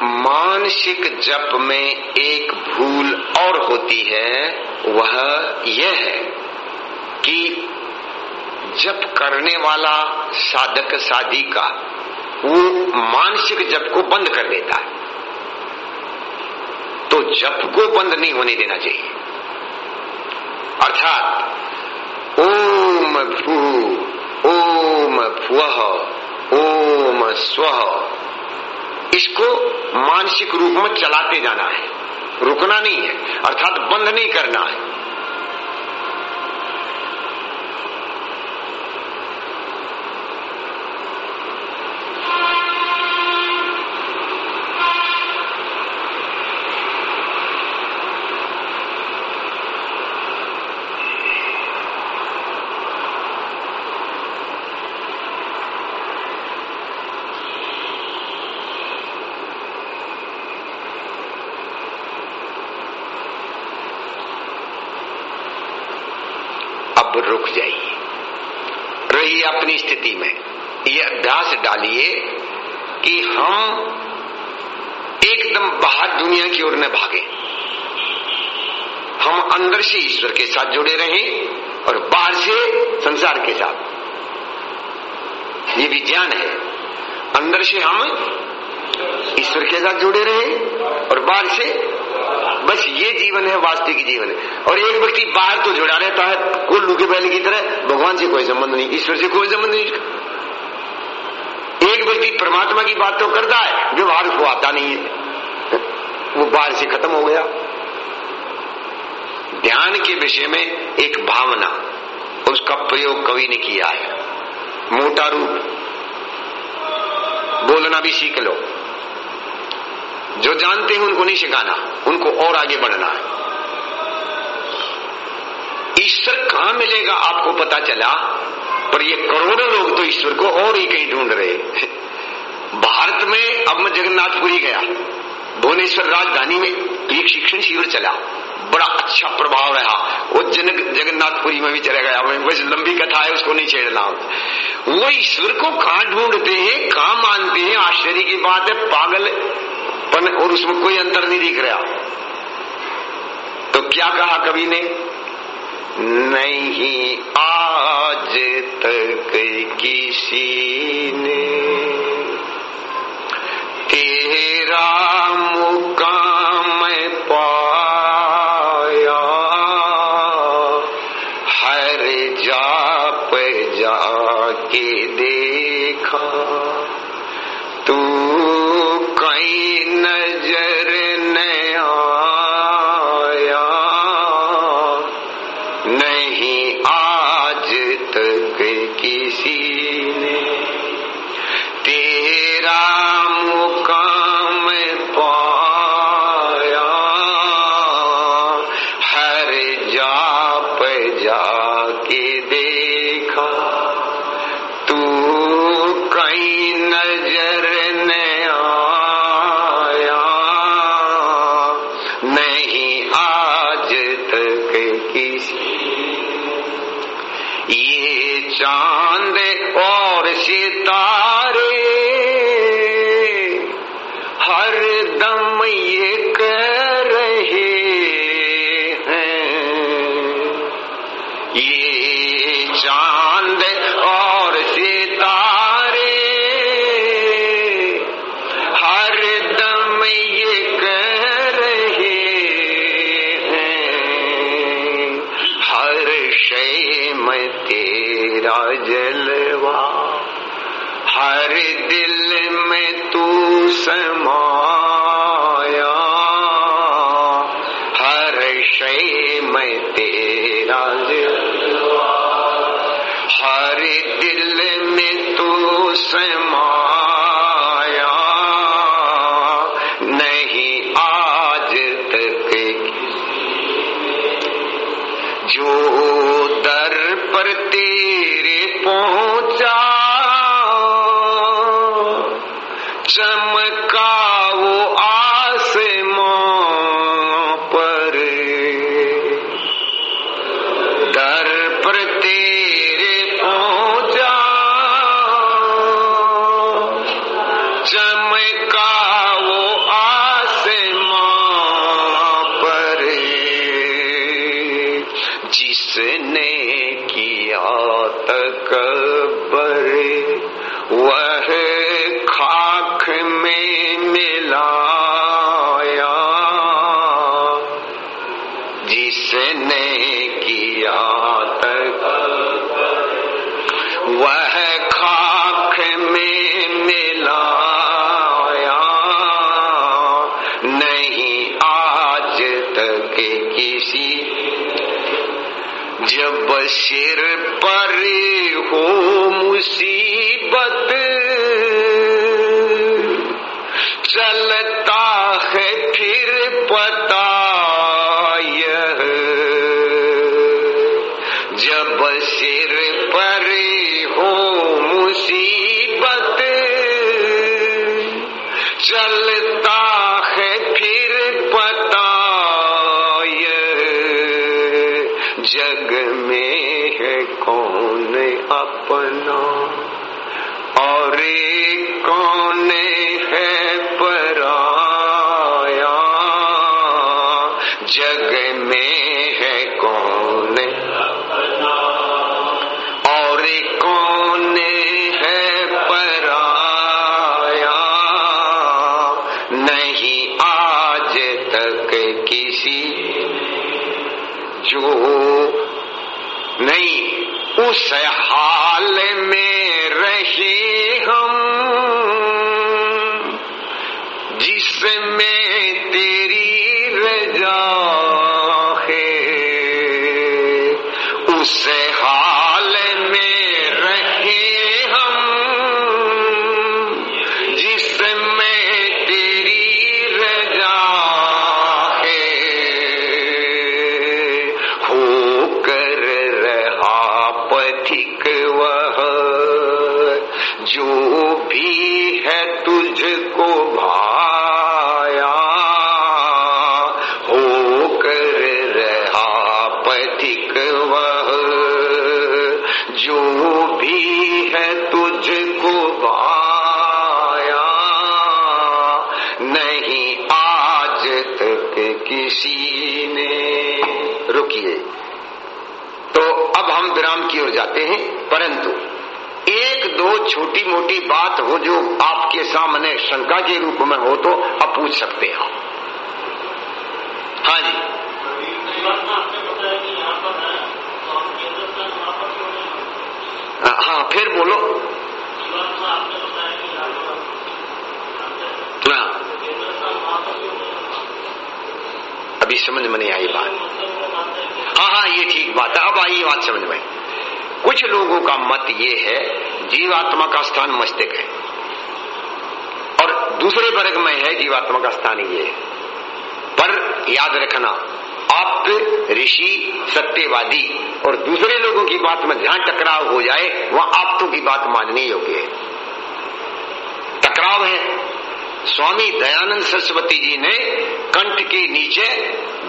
मानसिक जप में एक भूल और होती है, वह यह है कि जप करने वाला साधक साधी का, वो मानसिक जप को बंद कर देता है। तो जप को बंद नहीं होने देना चाहिए। अर्थात, ओम भू, ओम भुव, ओम स्व इसको मानसिक रूप में चलाते जाना है। रुकना नहीं है, अर्थात बंद नहीं करना है रुक जाइए रही अपनी स्थिति में ये अभ्यास डालिए कि हम एकदम बाहर दुनिया की ओर न भागे। हम अंदर से ईश्वर के साथ जुड़े रहें और बाहर से संसार के साथ। ये विज्ञान है। अंदर से हम ईश्वर के साथ जुड़े रहे और बाहर से बस ये जीवन है वास्तविक जीवन है। और एक व्यक्ति बाहर तो जुड़ा रहता है कुल्लू के बैल की तरह भगवान से कोई संबंध नहीं, ईश्वर से कोई संबंध नहीं। एक व्यक्ति परमात्मा की बात तो करता है, व्यवहार उसको आता नहीं है। वो बाहर से खत्म हो गया। ध्यान के विषय में एक भावना, उसका प्रयोग कवि ने किया है। मोटा रूप। बोलना भी सीख लो। जो जानते हैं उनको नहीं सिखाना, उनको और आगे बढ़ना है। ईश्वर कहाँ मिलेगा आपको पता चला, पर ये करोड़ों लोग तो ईश्वर को और ही कहीं ढूंढ रहे भारत में अब मैं जगन्नाथपुरी गया, भुवनेश्वर राजधानी में एक शिक्षण शिविर चला। बड़ा अच्छा प्रभाव रहा। वो जनक जगन्नाथपुरी में भी चला गया। वैसे लंबी कथा है, उसको नहीं छेड़ना वो ईश्वर को कहाँ ढूंढते हैं, कहाँ मानते हैं, आश्चर्य की बात है, पागल पन और उसमें कोई अंतर नहीं दिख रहा। तो क्या कहा कवि ने? नहीं आज तक किसी ने तेरा मुकाम चाँद और सितारे। छोटी मोटी बात हो, जो आपके सामने शंका के रूप में हो तो आप पूछ सकते हैं। हाँ जी। हाँ फिर बोलो। अभी समझ में नहीं आई बात। हाँ हाँ ये ठीक बात है। अब आई बात समझ में। कुछ लोगों का मत ये है जीवात्मा का स्थान मस्तिष्क है। और दूसरे वर्ग में है जीवात्मा का स्थान ये। है पर याद रखना, आप ऋषि, सत्यवादी और दूसरे लोगों की बात में जहाँ टकराव हो जाए, वहाँ आप तो की बात माननी योग्य है। टकराव है। स्वामी दयानंद सरस्वती जी ने कंठ के नीचे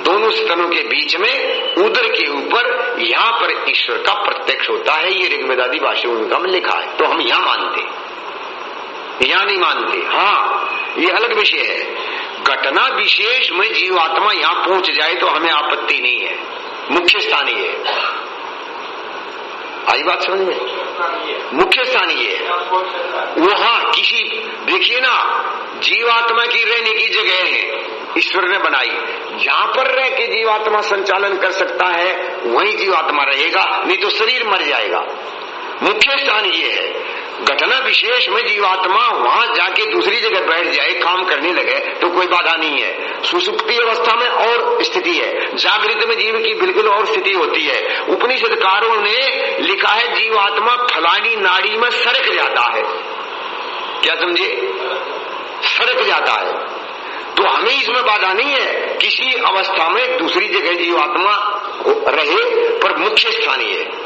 दोनों स्तनों के बीच में उदर के ऊपर यहाँ पर ईश्वर का प्रत्यक्ष होता है, ये ऋग्वेदादी भाषा में लिखा है। तो हम यहाँ मानते यहाँ नहीं मानते। हाँ ये अलग विषय है। घटना विशेष में जीवात्मा यहाँ पहुँच जाए तो हमें आपत्ति नहीं है। मुख्य स्थान ये है। आई बात समझ में? मुख्य स्थान ये है वहाँ किसी, देखिए ना, जीवात्मा की रहने की जगह है, ईश्वर ने बनाई। जहाँ पर रह के जीवात्मा संचालन कर सकता है, वहीं जीवात्मा रहेगा, नहीं तो शरीर मर जाएगा। मुख्य स्थान ये है। घटना विशेष में जीवात्मा वहाँ जाके दूसरी जगह बैठ जाए, काम करने लगे तो कोई बाधा नहीं है। सुसुप्ति अवस्था में और स्थिति है। जागृत में जीव की बिल्कुल और स्थिति होती है। उपनिषदकारों ने लिखा है, जीवात्मा फलानी नाड़ी में सरक जाता है। क्या समझे? सरक जाता है। तो हमें इसमें बाधा नहीं है, किसी अवस्था में दूसरी जगह जीवात्मा रहे, पर मुख्य स्थान ये है।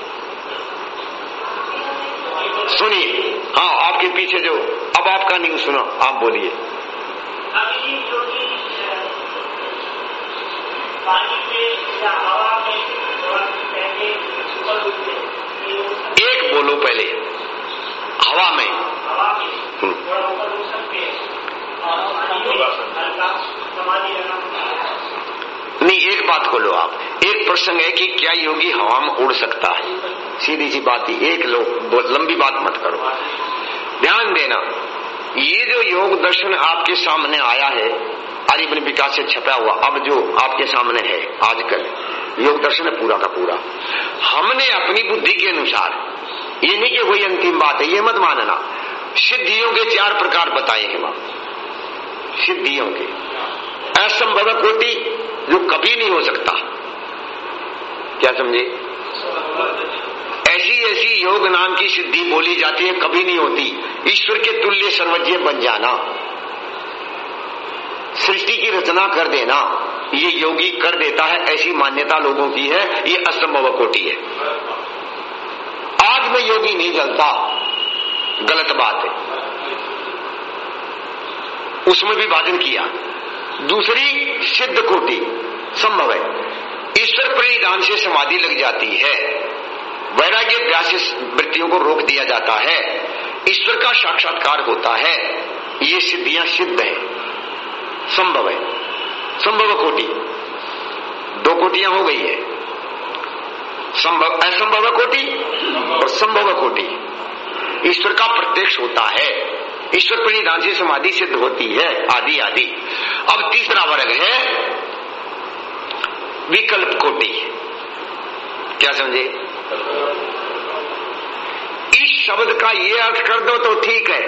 सुनिए। हाँ आपके पीछे जो अब आपका नहीं सुना आप बोलिए। एक बोलो पहले। हवा में। नहीं, एक बात को लो आप। एक प्रसंग है कि क्या योगी हवा में उड़ सकता है? सीधी सी बात ही, एक लोग लंबी बात मत करो। ध्यान देना, ये जो योग दर्शन आपके सामने आया है आर्यवन विकास से छपा हुआ, अब जो आपके सामने है, आजकल, योग दर्शन है पूरा का पूरा। हमने अपनी बुद्धि के अनुसार, ये नहीं कि वही अंतिम बात है, ये मत मानना, सिद्धियों के चार प्रकार बताए हैं वहाँ। सिद्धियों के। असंभव कोटि जो कभी नहीं हो सकता। क्या समझे? ऐसी ऐसी योग नाम की सिद्धि बोली जाती है, कभी नहीं होती। ईश्वर के तुल्य सर्वज्ञ बन जाना। सृष्टि की रचना कर देना। ये योगी कर देता है, ऐसी मान्यता लोगों की है, ये असंभव कोटि है। आज में योगी नहीं जलता। गलत बात है। उसमें भी भाजन किया। दूसरी सिद्ध कोटि संभव है। ईश्वर परिधान से समाधि लग जाती है। वैराग्य व्यास वृत्तियों को रोक दिया जाता है। ईश्वर का साक्षात्कार होता है। ये सिद्धियाँ सिद्ध है। संभव है। संभव कोटि। दो कोटियाँ हो गई है। संभव, असंभव कोटि और संभव कोटि। ईश्वर का प्रत्यक्ष होता है। ईश्वर परिधान से समाधि सिद्ध होती है। आदि आदि। अब तीसरा वर्ग है विकल्प कोटि। क्या समझे? इस शब्द का ये अर्थ कर दो तो ठीक है,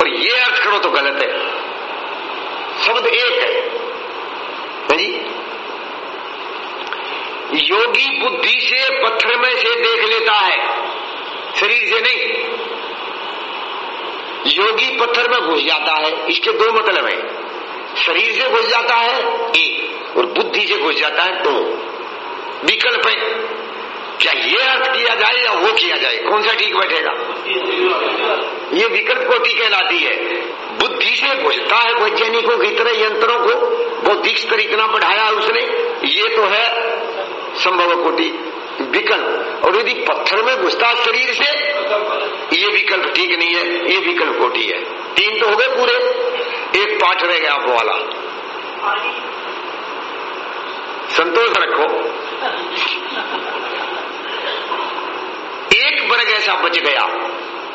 और ये अर्थ करो तो गलत है। शब्द एक है। जी? योगी बुद्धि से पत्थर में से देख लेता है, शरीर से नहीं। योगी पत्थर में घुस जाता है, इसके दो मतलब है। शरीर से घुस जाता है एक और बुद्धि से घुस जाता है, दो। विकल्प है, क्या ये अर्थ किया जाए या वो किया जाए, कौन सा ठीक बैठेगा? ये विकल्प कोटि कहलाती है। बुद्धि से घुसता है वैज्ञानिकों की तरह, यंत्रों को बौद्धिक स्तर इतना बढ़ाया उसने, ये तो है संभव कोटि। विकल्प, और यदि पत्थर में घुसता शरीर से, ये विकल्प ठीक नहीं है, ये विकल्प कोटि है। तीन तो हो गए पूरे। एक पाठ रह गया आप वाला। संतोष रखो। एक वर्ग ऐसा बच गया।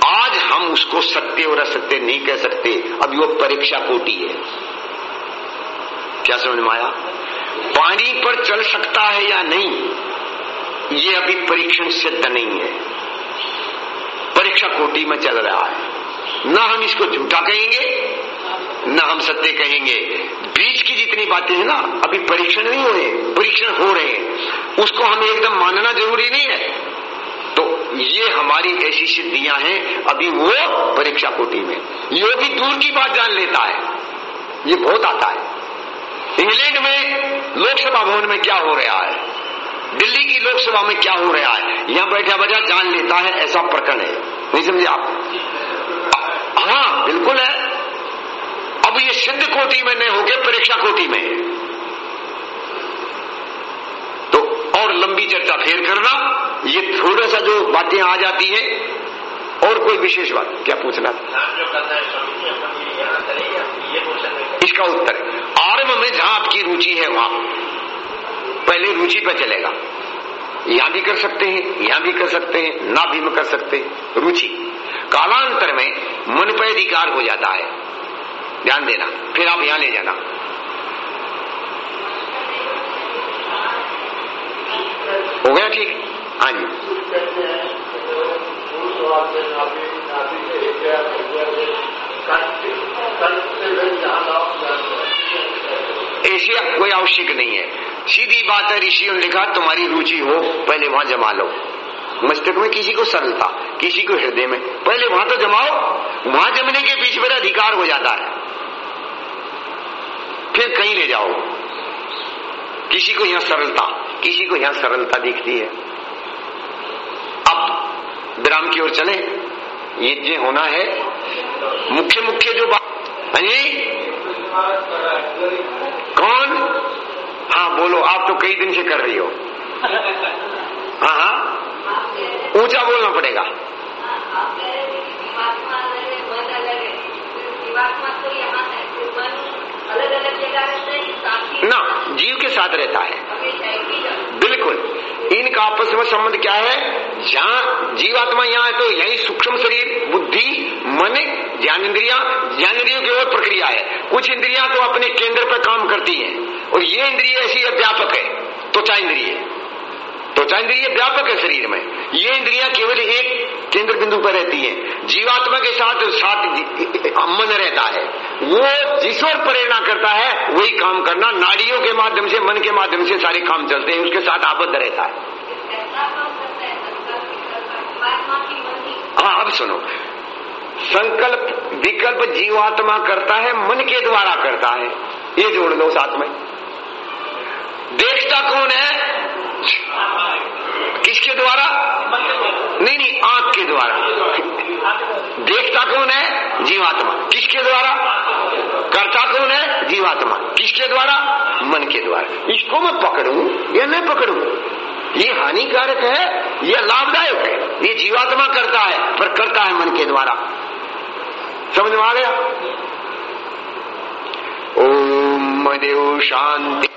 आज हम उसको सत्य और असत्य नहीं कह सकते। अब वो परीक्षा कोटि है। क्या समझ में आया? पानी पर चल सकता है या नहीं, ये अभी परीक्षण सिद्ध नहीं है। परीक्षा कोटि में चल रहा है। ना हम इसको झूठा कहेंगे न हम सत्य कहेंगे। बीच की जितनी बातें हैं ना, अभी परीक्षण नहीं हुए परीक्षण हो रहे हैं। उसको हमें एकदम मानना ज़रूरी नहीं है। तो ये हमारी ऐसी सिद्धियाँ हैं, अभी वो परीक्षा कोटि में। योगी दूर की बात जान लेता है। ये बहुत आता है। इंग्लैंड में लोकसभा भवन में क्या हो रहा है? दिल्ली की लोकसभा में क्या हो रहा है? यहाँ बैठा बजा जान लेता है, ऐसा प्रकरण है। नहीं समझे आप? हाँ बिल्कुल है। अब ये सिद्ध कोटि में नहीं होके परीक्षा कोटि में। तो और लंबी चर्चा फेर करना ये थोड़ा सा जो बातें आ जाती है और कोई विशेष बात क्या पूछना था? इसका उत्तर आरंभ में जहाँ आपकी रुचि है वहाँ। पहले रुचि पर चलेगा। यहाँ भी कर सकते हैं यहाँ भी कर सकते हैं ना भी कर सकते हैं रुचि। कालांतर में मन पर अधिकार हो जाता है। ध्यान देना। फिर आप यहाँ ले जाना। हो गया ठीक? हाँ जी। एशिया कोई आवश्यक नहीं है। सीधी बात है, ऋषियों ने लिखा, तुम्हारी रुचि हो, पहले वहाँ जमा लो। मस्तक में किसी को सरलता, किसी को हृदय में, पहले वहाँ तो जमाओ। वहाँ जमने के बीच मेरा अधिकार हो जाता है। फिर कहीं ले जाओ। किसी को यहाँ सरलता, किसी को यहाँ सरलता दिखती है। अब विराम की ओर चले। ये जो होना है। मुख्य मुख्य जो बात जी? कौन? हाँ बोलो, आप तो कई दिन से कर रही हो। हाँ हाँ। ऊँचा बोलना पड़ेगा। ना, जीव के साथ रहता है। बिल्कुल। इनका आपस में संबंध क्या है? जहाँ जीवात्मा यहाँ है तो यही सूक्ष्म शरीर, बुद्धि, मन, ज्ञान इंद्रिया। ज्ञान इंद्रियों की और प्रक्रिया है। कुछ इंद्रिया तो अपने केंद्र पर काम करती है। और ये इंद्रिय ऐसी व्यापक है, त्वचा इंद्रिय। त्वचा इंद्रिय व्यापक है शरीर में। ये इंद्रिया केवल एक केंद्र बिंदु पर रहती है। जीवात्मा के साथ साथ मन रहता है। वो जिस और प्रेरणा करता है, वही काम करना। नाड़ियों के माध्यम से, मन के माध्यम से सारे काम चलते हैं। उसके साथ आबद्ध रहता है। हाँ अब सुनो। संकल्प, विकल्प जीवात्मा करता है, मन के द्वारा करता है। ये जोड़ दो साथ में। देखता कौन है? किसके द्वारा? नहीं नहीं, आँख के द्वारा। देखता कौन है? जीवात्मा। किसके द्वारा? करता कौन है? जीवात्मा। किसके द्वारा? मन के द्वारा। इसको मैं पकड़ू या न पकड़ू? ये हानिकारक है यह लाभदायक है। ये जीवात्मा करता है, पर करता है मन के द्वारा। समझ में आ गया? ओम देव शांति।